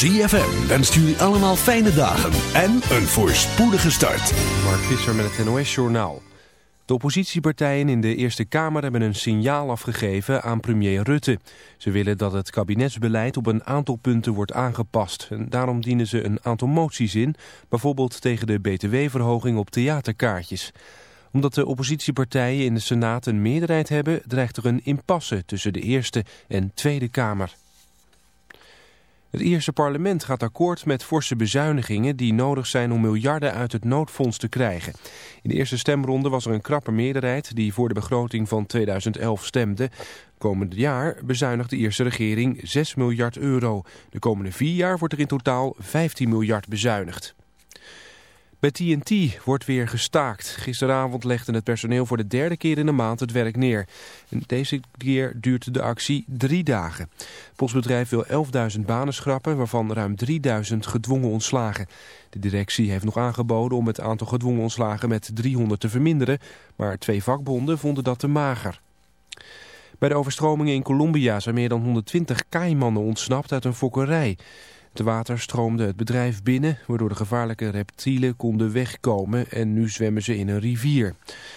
ZFM wenst jullie allemaal fijne dagen en een voorspoedige start. Mark Visser met het NOS Journaal. De oppositiepartijen in de Eerste Kamer hebben een signaal afgegeven aan premier Rutte. Ze willen dat het kabinetsbeleid op een aantal punten wordt aangepast. En daarom dienen ze een aantal moties in, bijvoorbeeld tegen de btw-verhoging op theaterkaartjes. Omdat de oppositiepartijen in de Senaat een meerderheid hebben, dreigt er een impasse tussen de Eerste en Tweede Kamer. Het Ierse parlement gaat akkoord met forse bezuinigingen die nodig zijn om miljarden uit het noodfonds te krijgen. In de eerste stemronde was er een krappe meerderheid die voor de begroting van 2011 stemde. Komend jaar bezuinigt de Ierse regering 6 miljard euro. De komende vier jaar wordt er in totaal 15 miljard bezuinigd. Bij TNT wordt weer gestaakt. Gisteravond legde het personeel voor de derde keer in de maand het werk neer. Deze keer duurt de actie drie dagen. Het postbedrijf wil 11.000 banen schrappen, waarvan ruim 3.000 gedwongen ontslagen. De directie heeft nog aangeboden om het aantal gedwongen ontslagen met 300 te verminderen, maar twee vakbonden vonden dat te mager. Bij de overstromingen in Colombia zijn meer dan 120 kaaimannen ontsnapt uit een fokkerij. Het water stroomde het bedrijf binnen, waardoor de gevaarlijke reptielen konden wegkomen en nu zwemmen ze in een rivier.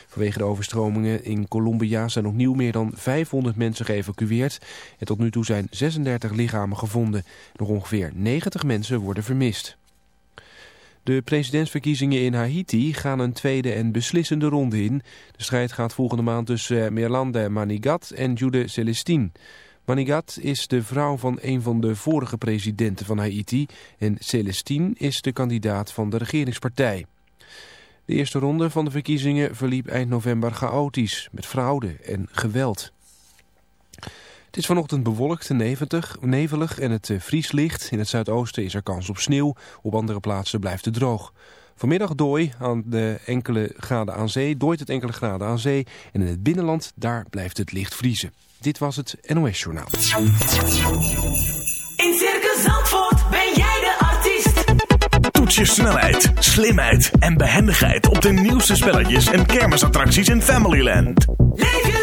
Vanwege de overstromingen in Colombia zijn opnieuw meer dan 500 mensen geëvacueerd en tot nu toe zijn 36 lichamen gevonden. Nog ongeveer 90 mensen worden vermist. De presidentsverkiezingen in Haiti gaan een tweede en beslissende ronde in. De strijd gaat volgende maand tussen Merlande Manigat en Jude Celestine. Manigat is de vrouw van een van de vorige presidenten van Haiti en Celestine is de kandidaat van de regeringspartij. De eerste ronde van de verkiezingen verliep eind november chaotisch, met fraude en geweld. Het is vanochtend bewolkt en nevelig en het vrieslicht. In het zuidoosten is er kans op sneeuw, op andere plaatsen blijft het droog. Vanmiddag dooi aan de enkele graden aan zee, dooit het enkele graden aan zee en in het binnenland daar blijft het licht vriezen. Dit was het NOS Journaal. In Circus Zandvoort ben jij de artiest. Toets je snelheid, slimheid en behendigheid op de nieuwste spelletjes en kermisattracties in Familyland. Leef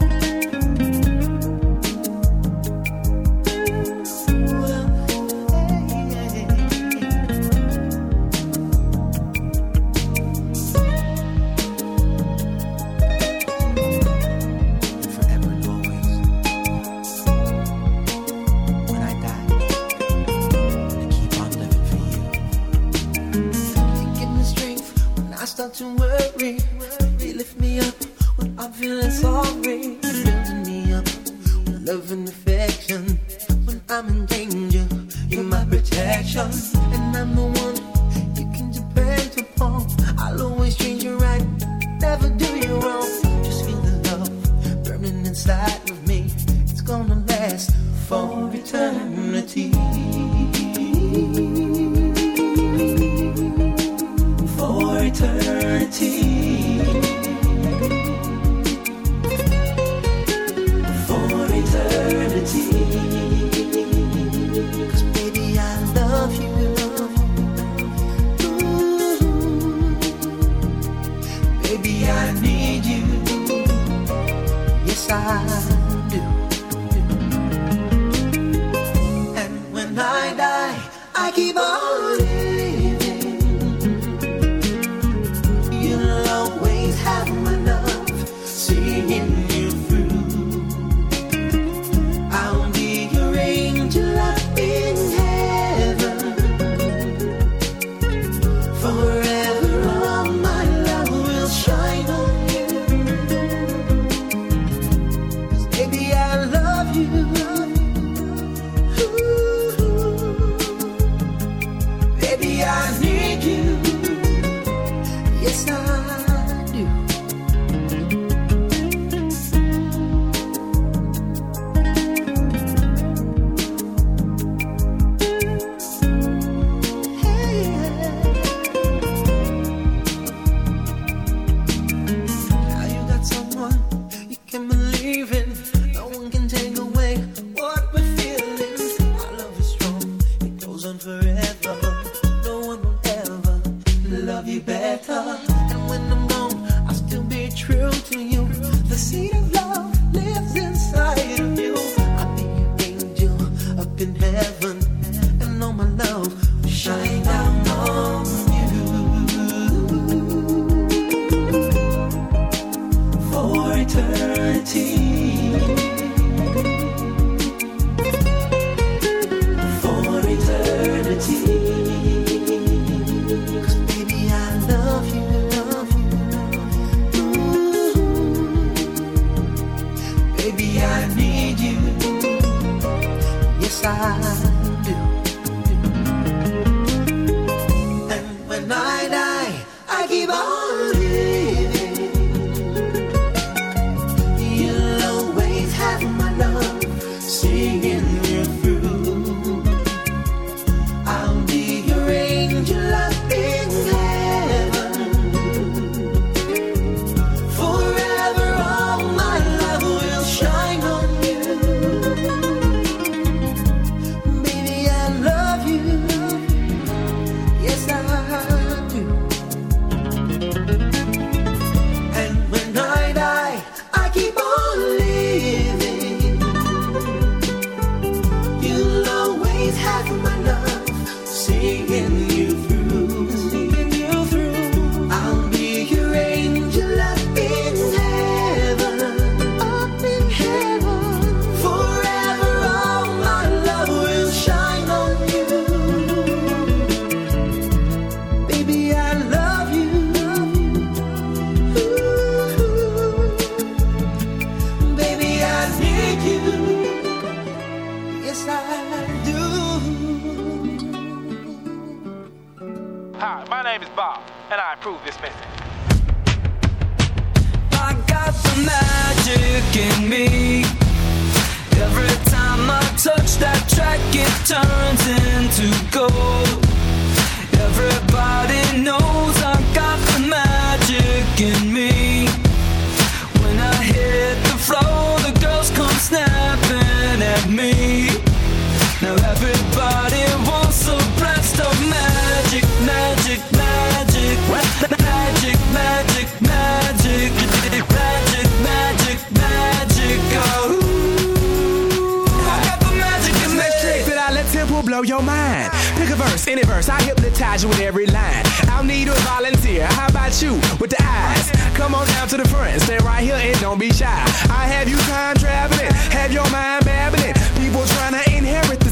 universe. I hypnotize you with every line. I'll need a volunteer. How about you with the eyes? Come on down to the front. Stay right here and don't be shy. I have you time traveling. Have your mind babbling. People trying to inherit the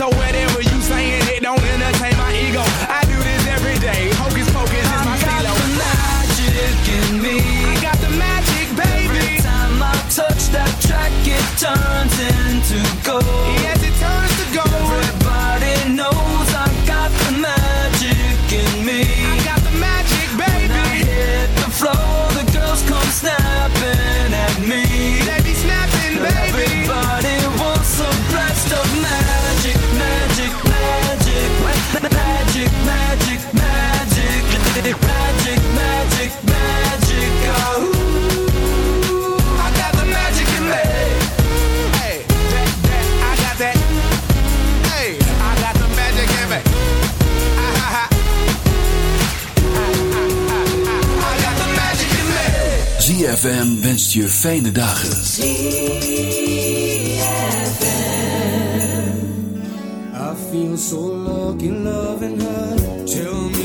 So where they wenst je fijne dagen. I feel so lucky and her. Tell me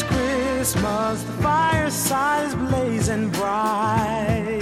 Christmas, the fireside is blazing bright.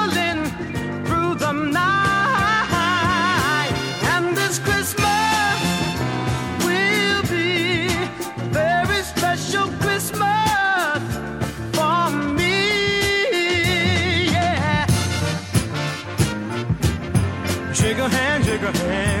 bigger hand.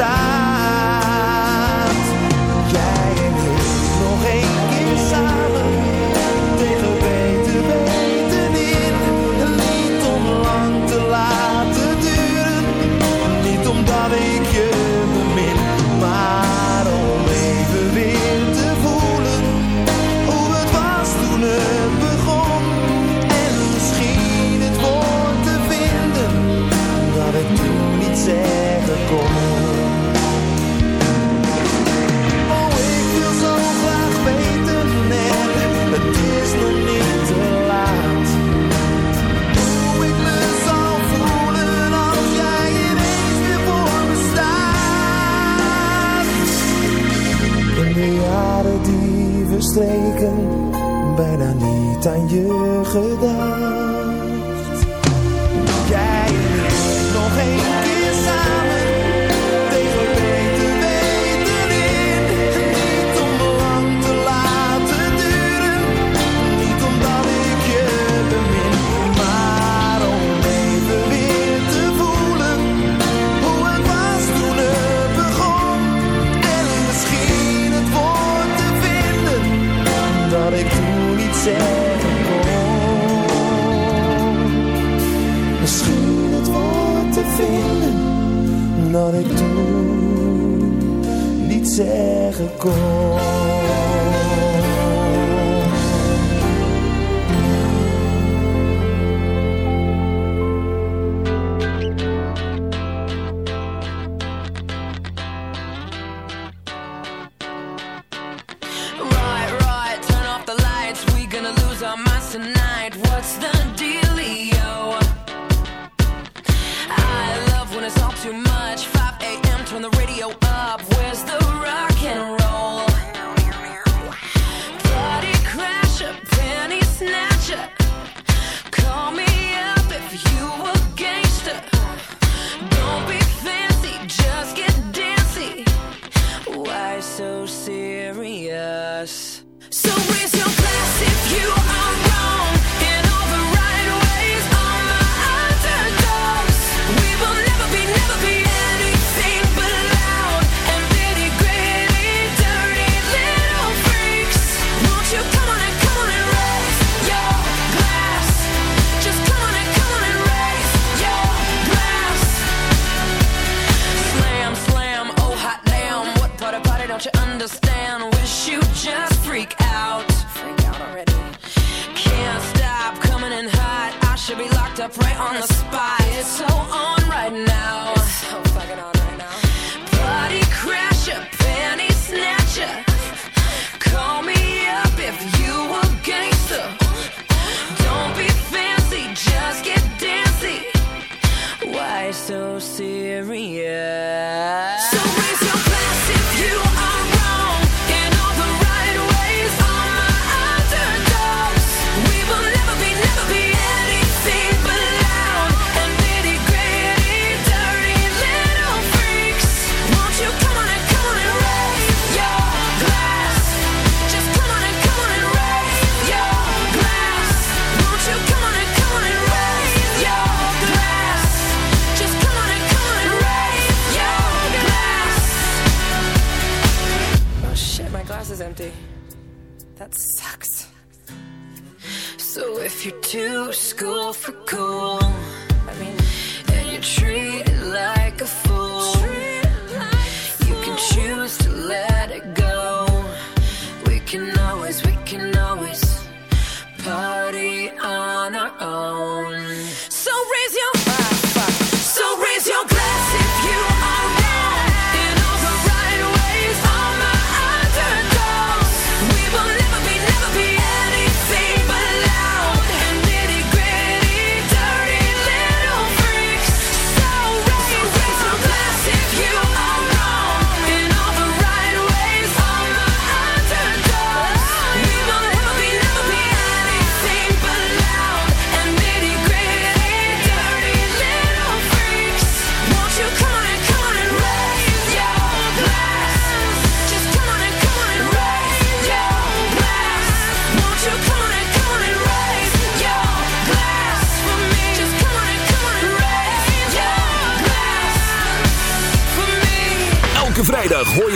drive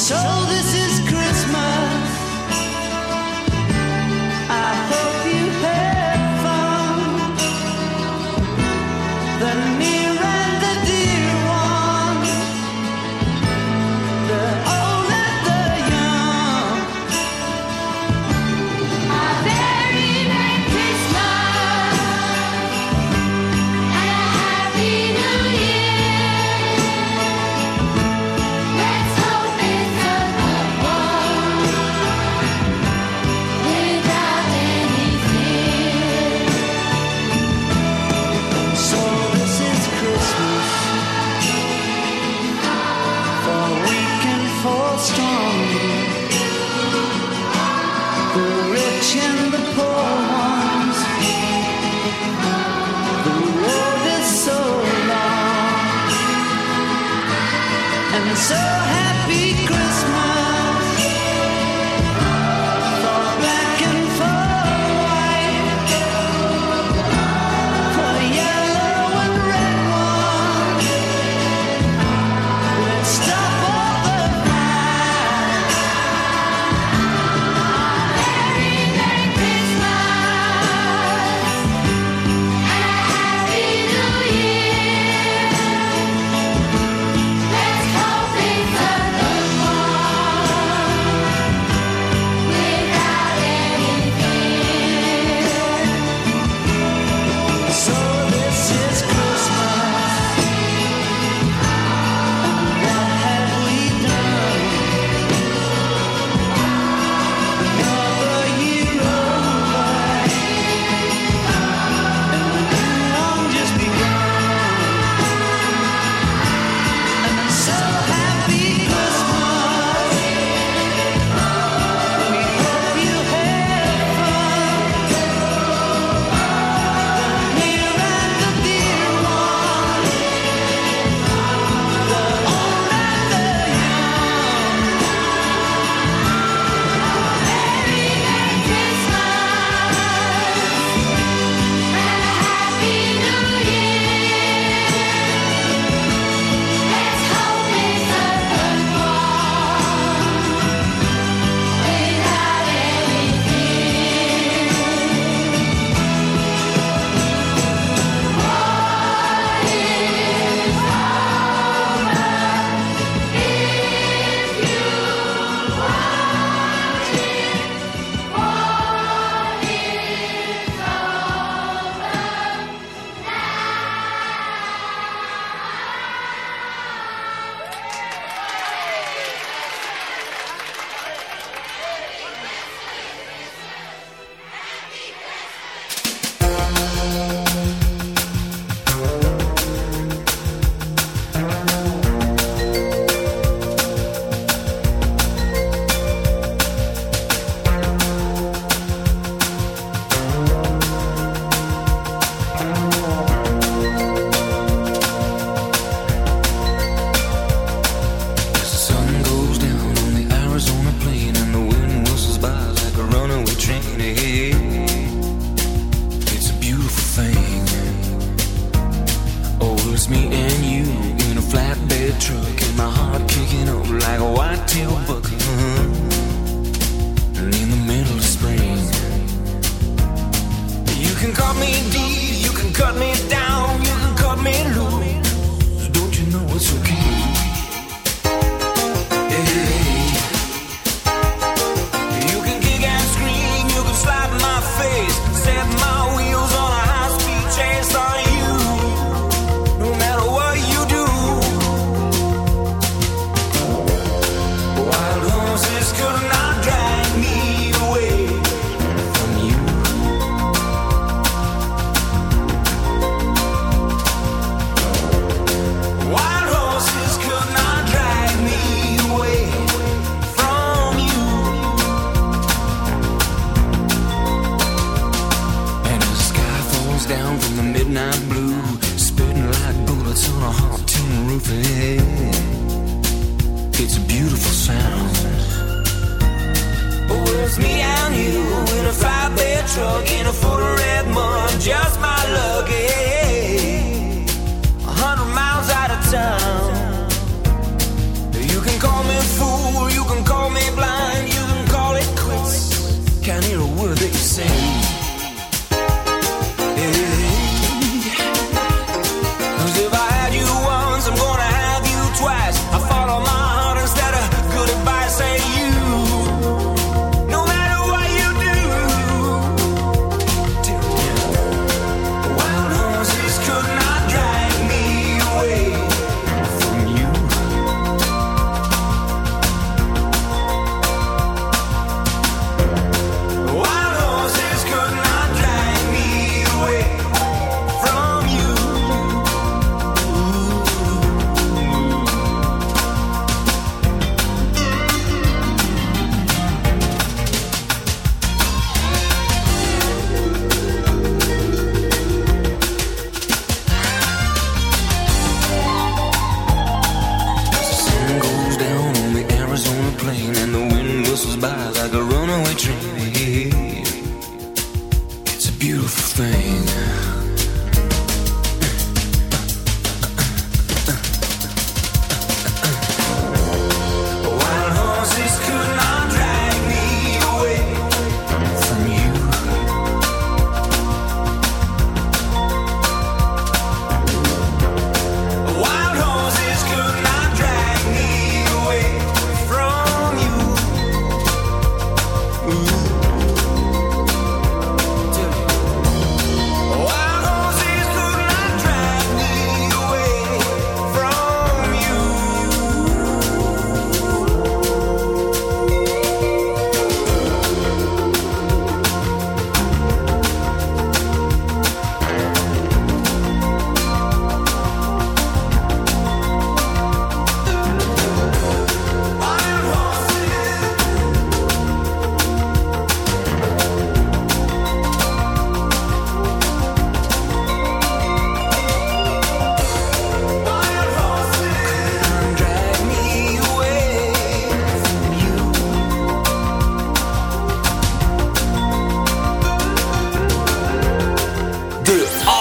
So this is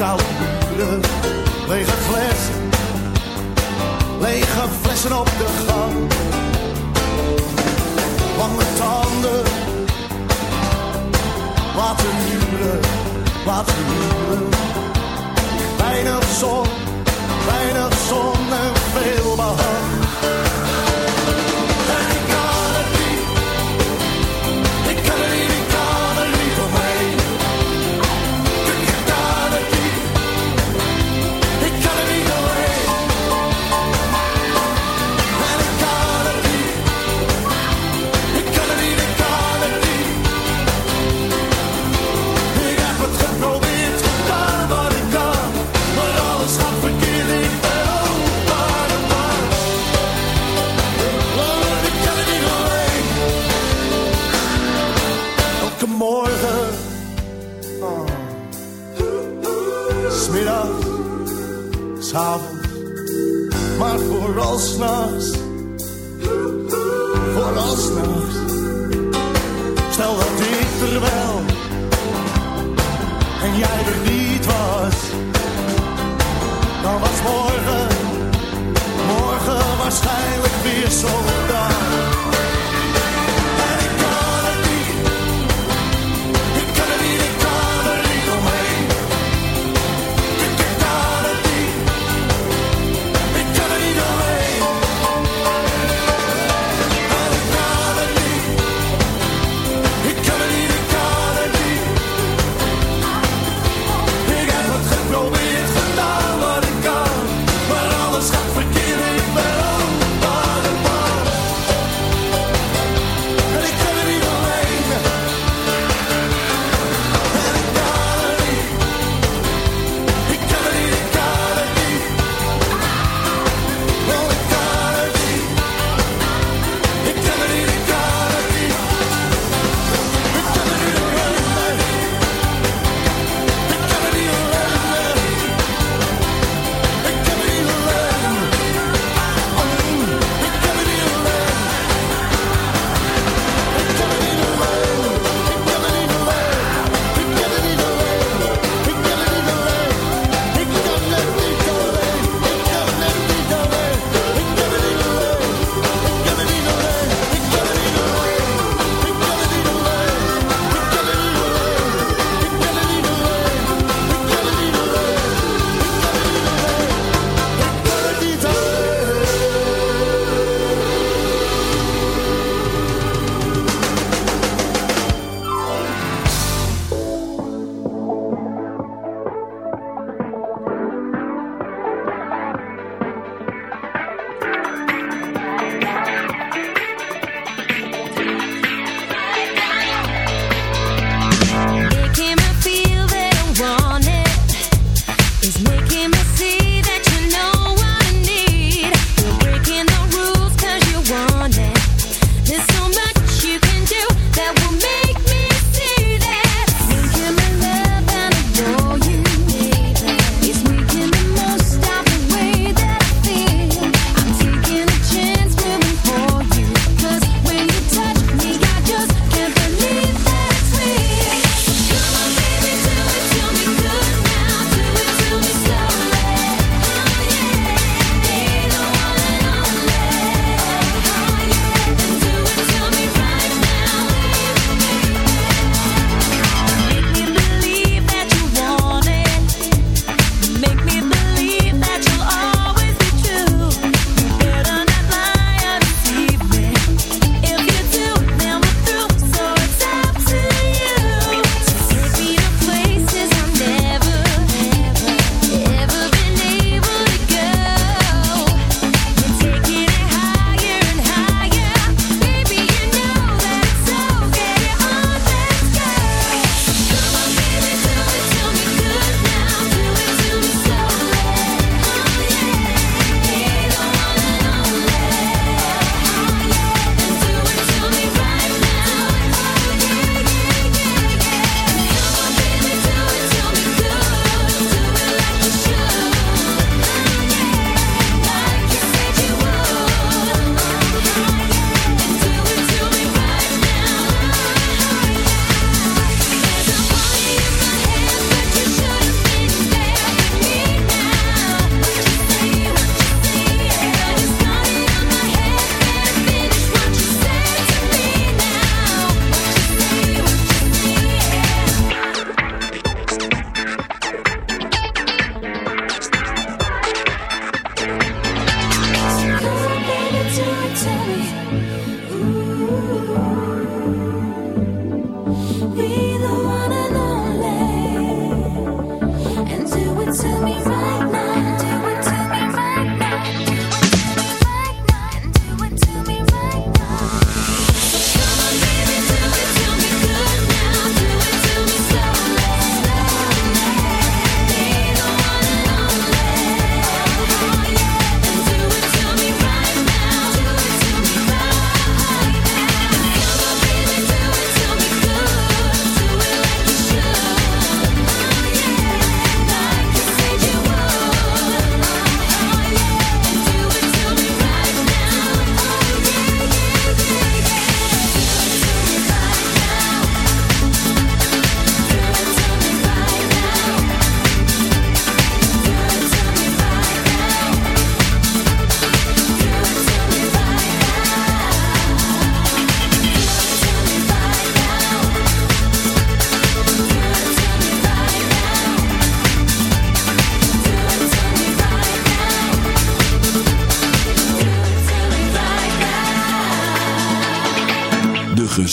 koude buren, lege flessen, lege flessen op de gang. Lange tanden, wat een muren, wat een muren. Zon, weinig zon en veel behang. Vooralsnachts. Vooralsnachts. Stel dat ik er ben.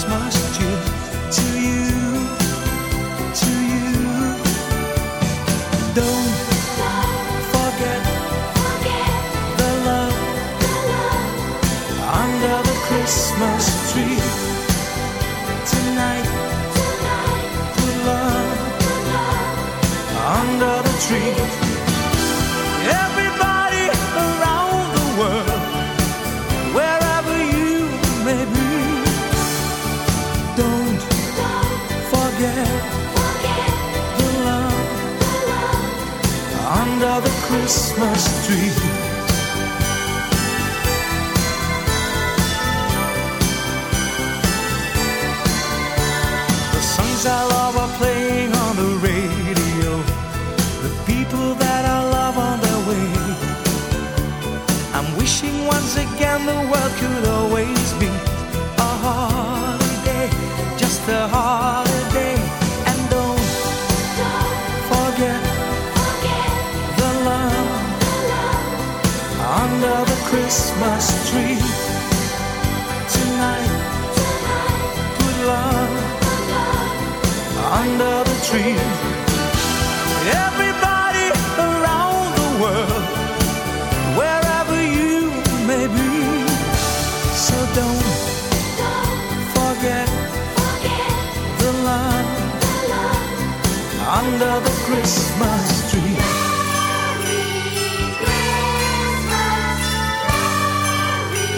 Christmas. Christmas tree. The songs I love are playing on the radio. The people that I love on their way. I'm wishing once again the world could always under the Christmas tree. Merry Christmas, Merry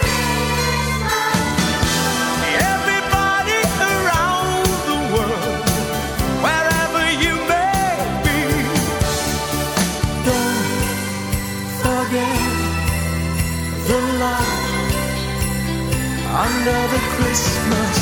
Christmas. Everybody around the world, wherever you may be, don't forget the under the Christmas